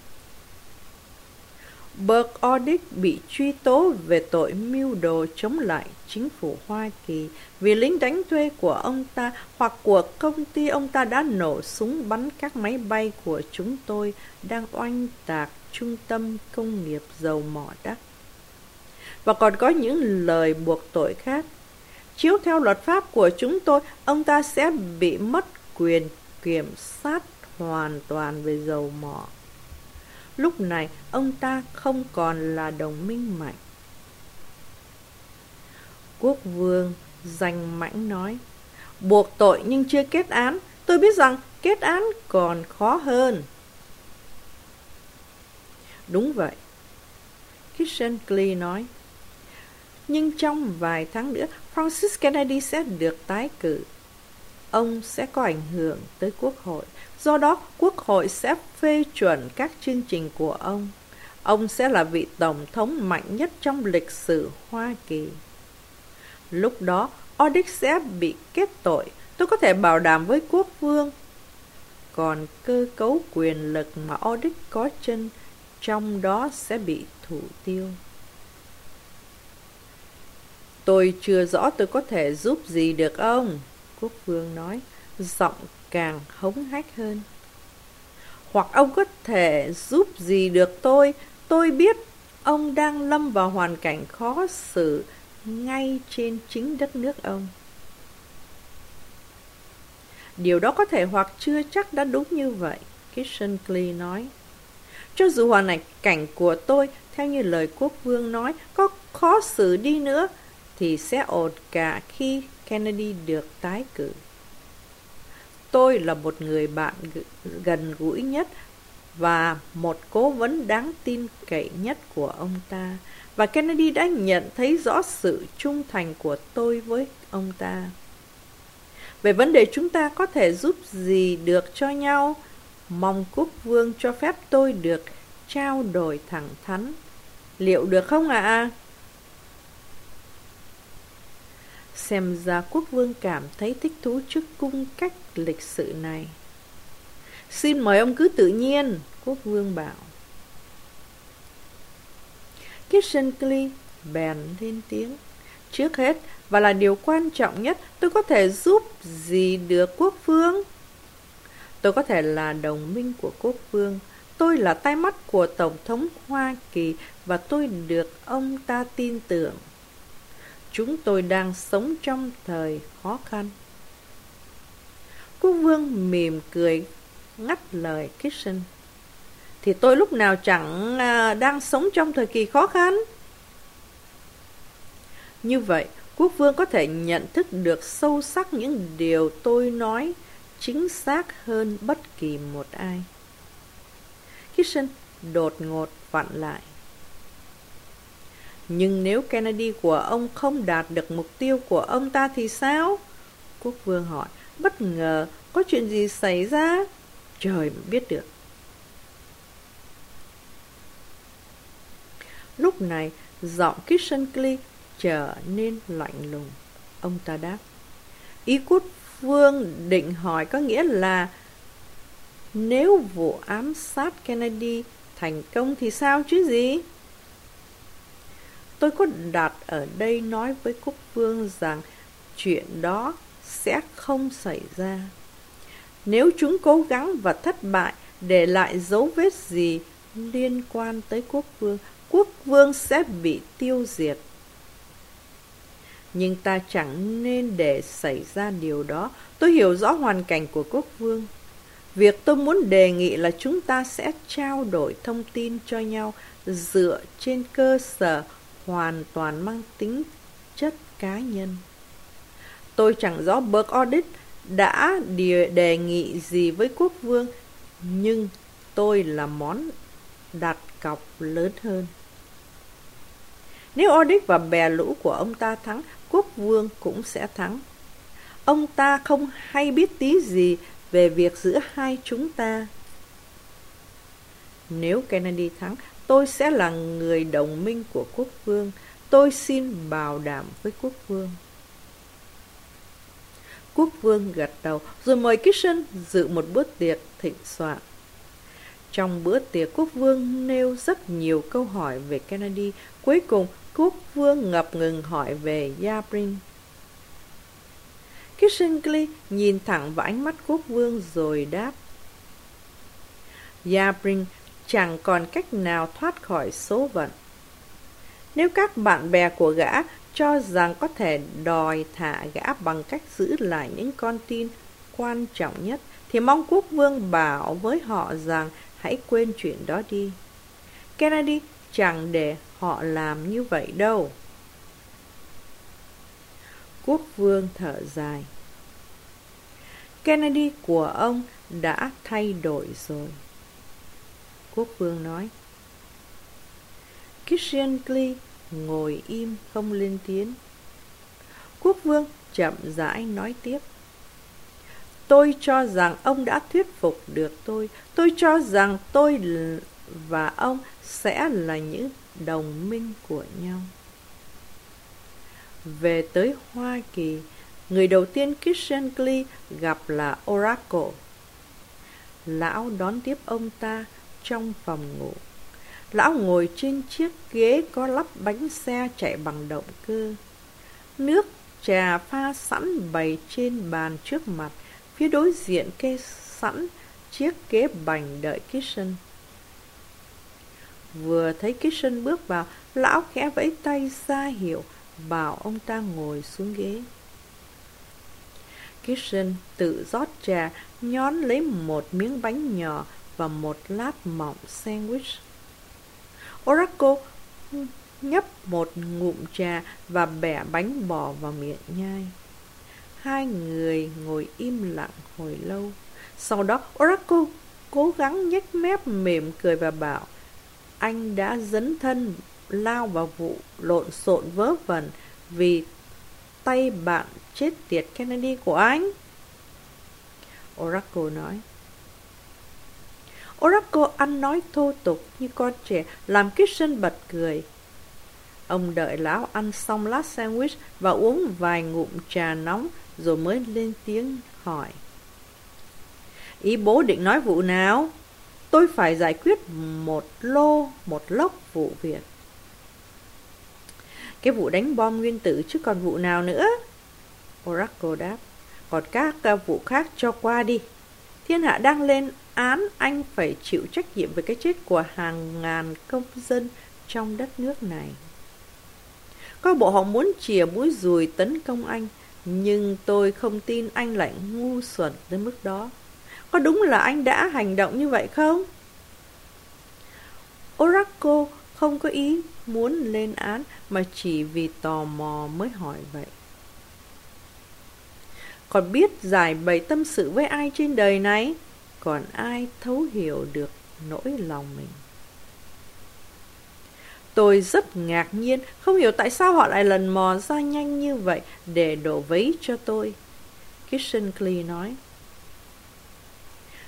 Burke bị truy tố về tội mưu đồ chống lại chính phủ Hoa Kỳ vì lính đánh thuê của ông ta hoặc của công ty ông ta đã nổ súng bắn các máy bay của chúng tôi đang oanh tạc trung tâm công nghiệp dầu mỏ đắc. Và còn có những lời buộc tội khác. Chiếu theo luật pháp của chúng tôi, ông ta sẽ bị mất quyền kiểm soát hoàn toàn về dầu mỏ. Lúc này, ông ta không còn là đồng minh mạnh. Quốc vương danh mãnh nói, buộc tội nhưng chưa kết án, tôi biết rằng kết án còn khó hơn. Đúng vậy. Kissinger nói, nhưng trong vài tháng nữa, Francis Kennedy sẽ được tái cử. Ông sẽ có ảnh hưởng tới quốc hội Do đó, Quốc hội sẽ phê chuẩn các chương trình của ông. Ông sẽ là vị tổng thống mạnh nhất trong lịch sử Hoa Kỳ. Lúc đó, Odick sẽ bị kết tội. Tôi có thể bảo đảm với quốc vương. Còn cơ cấu quyền lực mà Odick có chân, trong đó sẽ bị thủ tiêu. Tôi chưa rõ tôi có thể giúp gì được ông, quốc vương nói, giọng càng hống hách hơn. Hoặc ông có thể giúp gì được tôi, tôi biết ông đang lâm vào hoàn cảnh khó xử ngay trên chính đất nước ông. Điều đó có thể hoặc chưa chắc đã đúng như vậy, Kissinger nói. Cho dù hoàn cảnh của tôi, theo như lời quốc vương nói, có khó xử đi nữa, thì sẽ ổn cả khi Kennedy được tái cử. Tôi là một người bạn gần gũi nhất và một cố vấn đáng tin cậy nhất của ông ta. Và Kennedy đã nhận thấy rõ sự trung thành của tôi với ông ta. Về vấn đề chúng ta có thể giúp gì được cho nhau, mong quốc vương cho phép tôi được trao đổi thẳng thắn. Liệu được không ạ? À? Xem ra quốc vương cảm thấy thích thú trước cung cách lịch sự này. Xin mời ông cứ tự nhiên, quốc vương bảo. Kissinger bèn lên tiếng. Trước hết, và là điều quan trọng nhất, tôi có thể giúp gì được quốc vương? Tôi có thể là đồng minh của quốc vương. Tôi là tay mắt của Tổng thống Hoa Kỳ và tôi được ông ta tin tưởng. Chúng tôi đang sống trong thời khó khăn. Quốc vương mỉm cười ngắt lời Kitchen. Thì tôi lúc nào chẳng à, đang sống trong thời kỳ khó khăn. Như vậy, quốc vương có thể nhận thức được sâu sắc những điều tôi nói chính xác hơn bất kỳ một ai. Kitchen đột ngột vặn lại. Nhưng nếu Kennedy của ông không đạt được mục tiêu của ông ta thì sao? Quốc vương hỏi, bất ngờ, có chuyện gì xảy ra? Trời biết được. Lúc này, giọng Kissinger trở nên lạnh lùng. Ông ta đáp, ý quốc vương định hỏi có nghĩa là nếu vụ ám sát Kennedy thành công thì sao chứ gì? Tôi có đặt ở đây nói với quốc vương rằng chuyện đó sẽ không xảy ra. Nếu chúng cố gắng và thất bại để lại dấu vết gì liên quan tới quốc vương, quốc vương sẽ bị tiêu diệt. Nhưng ta chẳng nên để xảy ra điều đó. Tôi hiểu rõ hoàn cảnh của quốc vương. Việc tôi muốn đề nghị là chúng ta sẽ trao đổi thông tin cho nhau dựa trên cơ sở hoàn toàn mang tính chất cá nhân. Tôi chẳng rõ Burke Audit đã đề nghị gì với quốc vương, nhưng tôi là món đặt cọc lớn hơn. Nếu Audit và bè lũ của ông ta thắng, quốc vương cũng sẽ thắng. Ông ta không hay biết tí gì về việc giữa hai chúng ta. Nếu Kennedy thắng, tôi sẽ là người đồng minh của quốc vương. Tôi xin bảo đảm với quốc vương. Quốc vương gật đầu rồi mời Kitchen dự một bữa tiệc thịnh soạn. Trong bữa tiệc, quốc vương nêu rất nhiều câu hỏi về Kennedy. Cuối cùng, quốc vương ngập ngừng hỏi về Yabrin. Kissinger nhìn thẳng vào ánh mắt quốc vương rồi đáp. Yabrin chẳng còn cách nào thoát khỏi số phận. Nếu các bạn bè của gã cho rằng có thể đòi thả gã bằng cách giữ lại những con tin quan trọng nhất, thì mong quốc vương bảo với họ rằng hãy quên chuyện đó đi. Kennedy chẳng để họ làm như vậy đâu. Quốc vương thở dài. Kennedy của ông đã thay đổi rồi. Quốc vương nói. Kissinger ngồi im không lên tiếng. Quốc vương chậm rãi nói tiếp. Tôi cho rằng ông đã thuyết phục được tôi. Tôi cho rằng tôi và ông sẽ là những đồng minh của nhau. Về tới Hoa Kỳ, người đầu tiên Kissinger gặp là Oracle. Lão đón tiếp ông ta trong phòng ngủ. Lão ngồi trên chiếc ghế có lắp bánh xe chạy bằng động cơ. Nước trà pha sẵn bày trên bàn trước mặt, phía đối diện kê sẵn chiếc ghế bành đợi Kitchen. Vừa thấy Kitchen bước vào, lão khẽ vẫy tay ra hiệu, bảo ông ta ngồi xuống ghế. Kitchen tự rót trà, nhón lấy một miếng bánh nhỏ và một lát mỏng sandwich. Oracle nhấp một ngụm trà và bẻ bánh bò vào miệng nhai. Hai người ngồi im lặng hồi lâu. Sau đó, Oracle cố gắng nhếch mép mỉm cười và bảo, Anh đã dấn thân lao vào vụ lộn xộn vớ vẩn vì tay bạn chết tiệt Kennedy của anh. Oracle nói Oracle ăn nói thô tục như con trẻ, làm Kitchen bật cười. Ông đợi lão ăn xong lát sandwich và uống vài ngụm trà nóng rồi mới lên tiếng hỏi. Ý bố định nói vụ nào? Tôi phải giải quyết một lô, một lốc vụ việc. Cái vụ đánh bom nguyên tử chứ còn vụ nào nữa? Oracle đáp. Còn các vụ khác cho qua đi. Thiên hạ đang lên án anh phải chịu trách nhiệm về cái chết của hàng ngàn công dân trong đất nước này. Có bộ họ muốn chìa mũi dùi tấn công anh, nhưng tôi không tin anh lại ngu xuẩn đến mức đó. Có đúng là anh đã hành động như vậy không? Oracle không có ý muốn lên án mà chỉ vì tò mò mới hỏi vậy. Còn biết giải bày tâm sự với ai trên đời này? còn ai thấu hiểu được nỗi lòng mình? Tôi rất ngạc nhiên, không hiểu tại sao họ lại lần mò ra nhanh như vậy để đổ vấy cho tôi. Kissinger nói,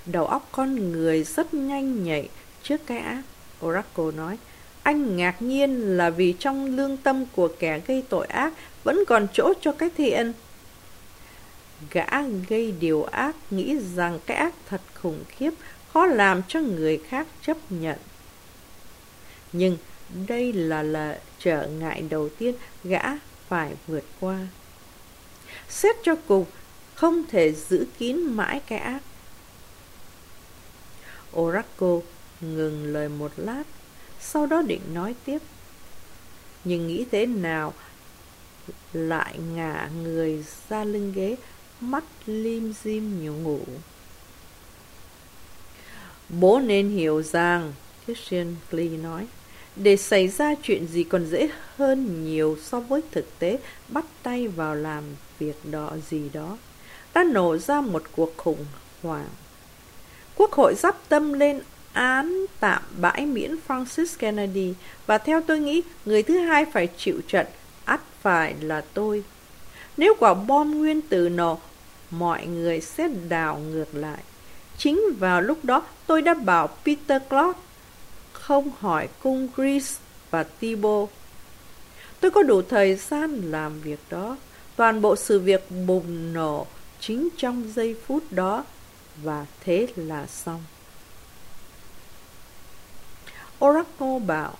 đầu óc con người rất nhanh nhạy. Trước cái ác, oracle nói, anh ngạc nhiên là vì trong lương tâm của kẻ gây tội ác vẫn còn chỗ cho cái thiện. Gã gây điều ác nghĩ rằng cái ác thật khủng khiếp, khó làm cho người khác chấp nhận. Nhưng đây là là trở ngại đầu tiên gã phải vượt qua. Xét cho cùng, không thể giữ kín mãi cái ác. Oracle ngừng lời một lát, sau đó định nói tiếp. Nhưng nghĩ thế nào lại ngả người ra lưng ghế, mắt lim dim nhiều ngủ. Bố nên hiểu rằng, Christian Klee nói, để xảy ra chuyện gì còn dễ hơn nhiều so với thực tế bắt tay vào làm việc đó gì đó. Đã nổ ra một cuộc khủng hoảng. Quốc hội dắp tâm lên án tạm bãi miễn Francis Kennedy và theo tôi nghĩ người thứ hai phải chịu trận ắt phải là tôi. Nếu quả bom nguyên tử nổ, mọi người sẽ đảo ngược lại. Chính vào lúc đó, tôi đã bảo Peter Clark không hỏi cung Greece và Tibo. Tôi có đủ thời gian làm việc đó. Toàn bộ sự việc bùng nổ chính trong giây phút đó và thế là xong. Oracle bảo,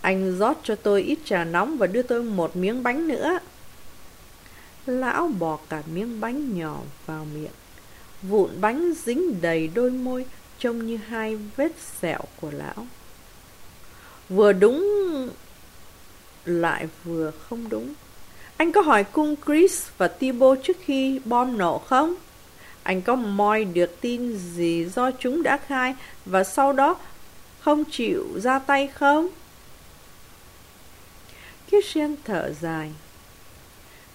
Anh rót cho tôi ít trà nóng và đưa tôi một miếng bánh nữa. Lão bỏ cả miếng bánh nhỏ vào miệng. Vụn bánh dính đầy đôi môi trông như hai vết sẹo của lão. Vừa đúng lại vừa không đúng. Anh có hỏi cung Chris và Tibo trước khi bom nổ không? Anh có moi được tin gì do chúng đã khai và sau đó không chịu ra tay không? Christian thở dài.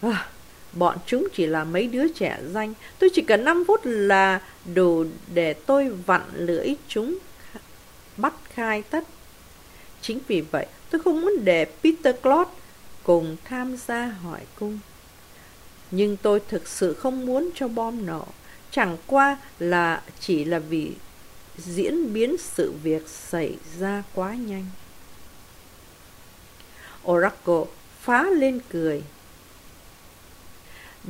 À, bọn chúng chỉ là mấy đứa trẻ danh. Tôi chỉ cần 5 phút là đủ để tôi vặn lưỡi chúng bắt khai tất. Chính vì vậy, tôi không muốn để Peter Claude cùng tham gia hỏi cung. Nhưng tôi thực sự không muốn cho bom nổ. Chẳng qua là chỉ là vì diễn biến sự việc xảy ra quá nhanh. Oracle phá lên cười.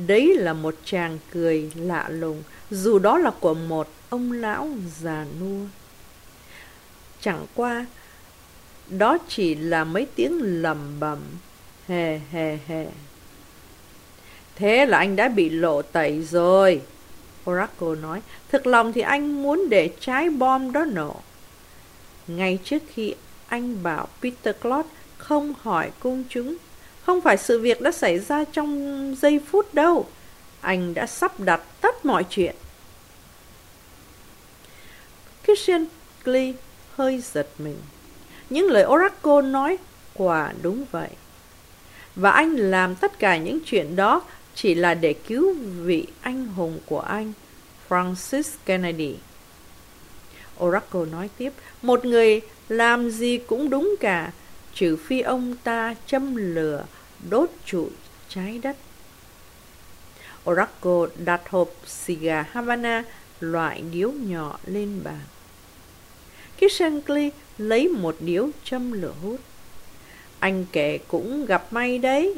Đấy là một chàng cười lạ lùng, dù đó là của một ông lão già nua. Chẳng qua, đó chỉ là mấy tiếng lầm bầm, hề hề hề. Thế là anh đã bị lộ tẩy rồi. Oracle nói, thực lòng thì anh muốn để trái bom đó nổ. Ngay trước khi anh bảo Peter Clot không hỏi công chúng, không phải sự việc đã xảy ra trong giây phút đâu. Anh đã sắp đặt tất mọi chuyện. Christian Klee hơi giật mình. Những lời Oracle nói quả đúng vậy. Và anh làm tất cả những chuyện đó chỉ là để cứu vị anh hùng của anh, Francis Kennedy. Oracle nói tiếp, một người làm gì cũng đúng cả, trừ phi ông ta châm lửa, đốt trụi trái đất. Oracle đặt hộp xì gà Havana loại điếu nhỏ lên bàn. Kishankli lấy một điếu châm lửa hút. Anh kể cũng gặp may đấy.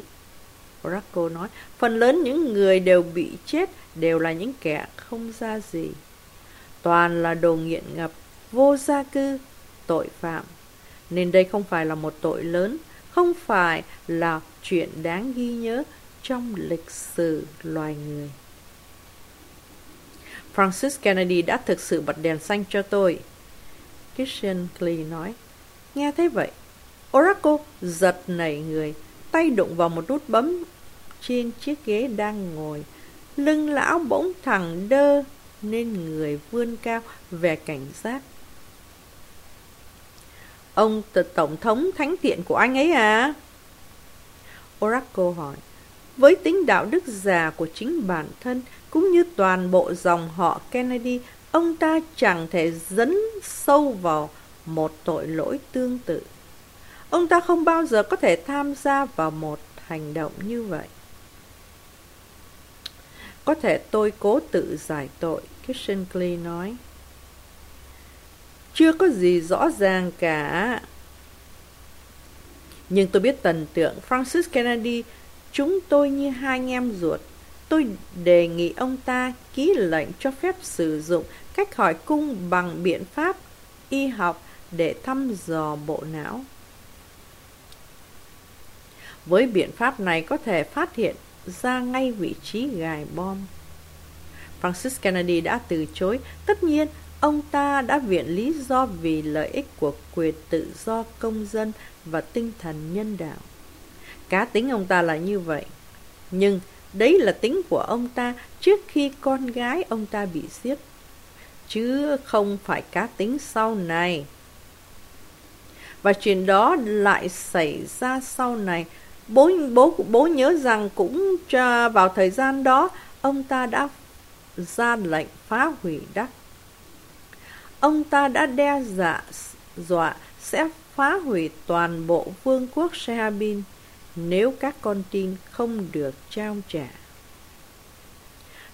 Oracle nói, phần lớn những người đều bị chết đều là những kẻ không ra gì. Toàn là đồ nghiện ngập, vô gia cư, tội phạm. Nên đây không phải là một tội lớn, không phải là chuyện đáng ghi nhớ trong lịch sử loài người. Francis Kennedy đã thực sự bật đèn xanh cho tôi. Christian Klee nói. Nghe thế vậy, Oracle giật nảy người, tay đụng vào một nút bấm trên chiếc ghế đang ngồi. Lưng lão bỗng thẳng đơ, nên người vươn cao về cảnh giác. Ông tổng thống thánh thiện của anh ấy à? Oracle hỏi. Với tính đạo đức già của chính bản thân, cũng như toàn bộ dòng họ Kennedy, ông ta chẳng thể dấn sâu vào một tội lỗi tương tự. Ông ta không bao giờ có thể tham gia vào một hành động như vậy. Có thể tôi cố tự giải tội, Christian nói. Chưa có gì rõ ràng cả. Nhưng tôi biết tần tượng Francis Kennedy, chúng tôi như hai anh em ruột. Tôi đề nghị ông ta ký lệnh cho phép sử dụng cách hỏi cung bằng biện pháp y học để thăm dò bộ não. Với biện pháp này có thể phát hiện ra ngay vị trí gài bom. Francis Kennedy đã từ chối. Tất nhiên, ông ta đã viện lý do vì lợi ích của quyền tự do công dân và tinh thần nhân đạo. Cá tính ông ta là như vậy. Nhưng đấy là tính của ông ta trước khi con gái ông ta bị giết. Chứ không phải cá tính sau này. Và chuyện đó lại xảy ra sau này. Bố bố bố nhớ rằng cũng vào thời gian đó, ông ta đã ra lệnh phá hủy đắc Ông ta đã đe dọa, dọa sẽ phá hủy toàn bộ vương quốc Sehabin nếu các con tin không được trao trả.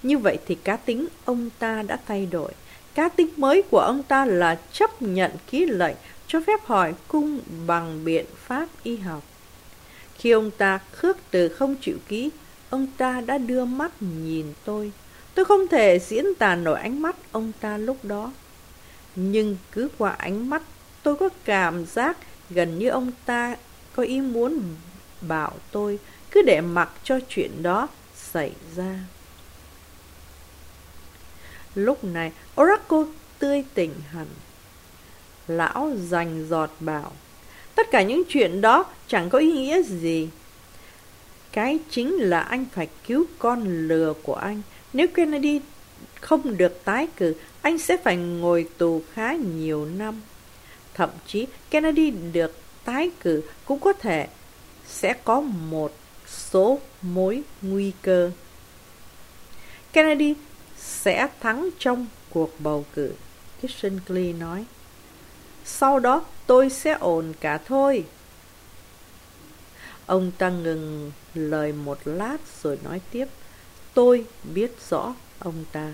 Như vậy thì cá tính ông ta đã thay đổi. Cá tính mới của ông ta là chấp nhận ký lệnh cho phép hỏi cung bằng biện pháp y học. Khi ông ta khước từ không chịu ký, ông ta đã đưa mắt nhìn tôi. Tôi không thể diễn tả nổi ánh mắt ông ta lúc đó. Nhưng cứ qua ánh mắt, tôi có cảm giác gần như ông ta có ý muốn bảo tôi cứ để mặc cho chuyện đó xảy ra. Lúc này, Oracle tươi tỉnh hẳn. Lão rành giọt bảo, tất cả những chuyện đó chẳng có ý nghĩa gì. Cái chính là anh phải cứu con lừa của anh. Nếu Kennedy không được tái cử, anh sẽ phải ngồi tù khá nhiều năm. Thậm chí Kennedy được tái cử cũng có thể sẽ có một số mối nguy cơ. Kennedy sẽ thắng trong cuộc bầu cử, Kissinger nói. Sau đó tôi sẽ ổn cả thôi. Ông ta ngừng lời một lát rồi nói tiếp. Tôi biết rõ ông ta.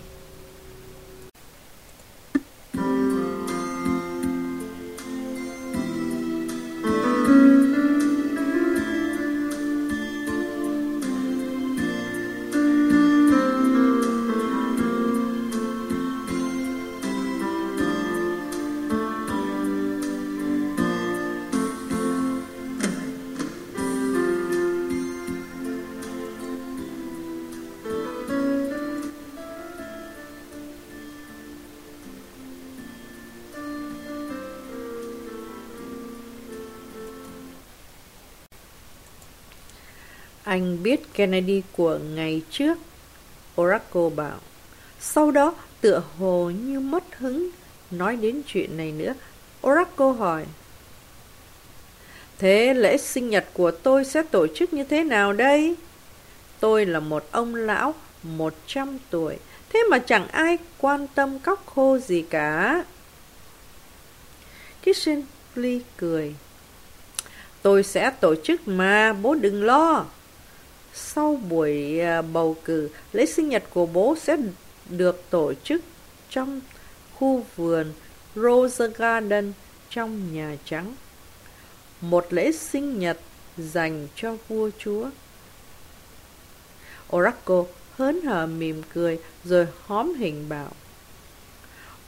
Biết Kennedy của ngày trước, Oracle bảo. Sau đó, tựa hồ như mất hứng, nói đến chuyện này nữa. Oracle hỏi. Thế lễ sinh nhật của tôi sẽ tổ chức như thế nào đây? Tôi là một ông lão, một trăm tuổi, thế mà chẳng ai quan tâm cóc khô gì cả. Kishinley cười. Tôi sẽ tổ chức mà, bố đừng lo. Sau buổi à, bầu cử, lễ sinh nhật của bố sẽ được tổ chức trong khu vườn Rose Garden trong Nhà Trắng. Một lễ sinh nhật dành cho vua chúa. Oracle hớn hở mỉm cười rồi hóm hình bảo.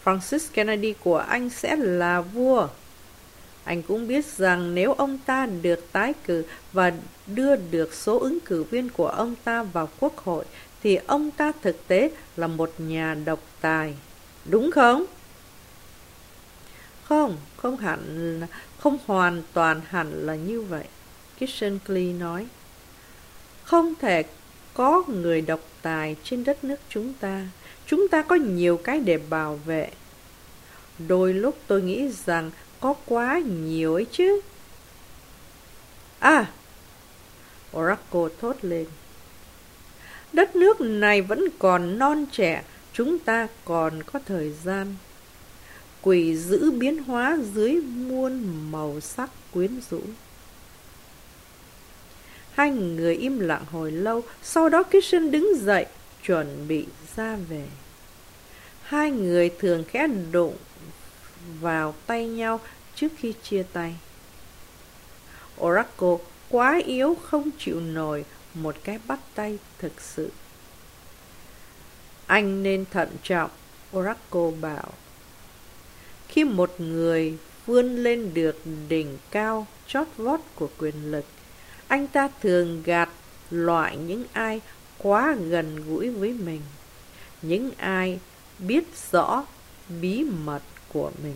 Francis Kennedy của anh sẽ là vua. Anh cũng biết rằng nếu ông ta được tái cử và đưa được số ứng cử viên của ông ta vào quốc hội, thì ông ta thực tế là một nhà độc tài. Đúng không? Không, không hẳn, không hoàn toàn hẳn là như vậy. Kissinger nói. Không thể có người độc tài trên đất nước chúng ta. Chúng ta có nhiều cái để bảo vệ. Đôi lúc tôi nghĩ rằng có quá nhiều ấy chứ. À! Oracle thốt lên. Đất nước này vẫn còn non trẻ, chúng ta còn có thời gian. Quỷ giữ biến hóa dưới muôn màu sắc quyến rũ. Hai người im lặng hồi lâu, sau đó Kitchen đứng dậy, chuẩn bị ra về. Hai người thường khẽ đụng vào tay nhau trước khi chia tay. Oracle quá yếu không chịu nổi một cái bắt tay thực sự. Anh nên thận trọng, Oracle bảo. Khi một người vươn lên được đỉnh cao chót vót của quyền lực, anh ta thường gạt loại những ai quá gần gũi với mình, những ai biết rõ bí mật của mình